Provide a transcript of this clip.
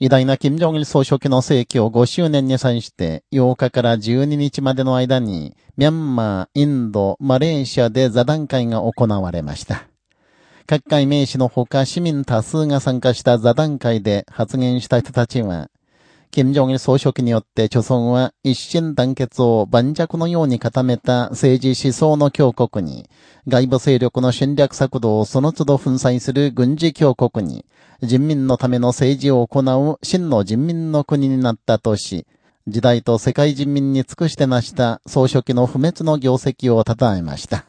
偉大な金正日総書記の逝去5周年に際して8日から12日までの間に、ミャンマー、インド、マレーシアで座談会が行われました。各界名士のほか市民多数が参加した座談会で発言した人たちは、金正日総書記によって著村は一心団結を盤石のように固めた政治思想の強国に、外部勢力の侵略策動をその都度粉砕する軍事強国に、人民のための政治を行う真の人民の国になったとし、時代と世界人民に尽くして成した総書記の不滅の業績を称えました。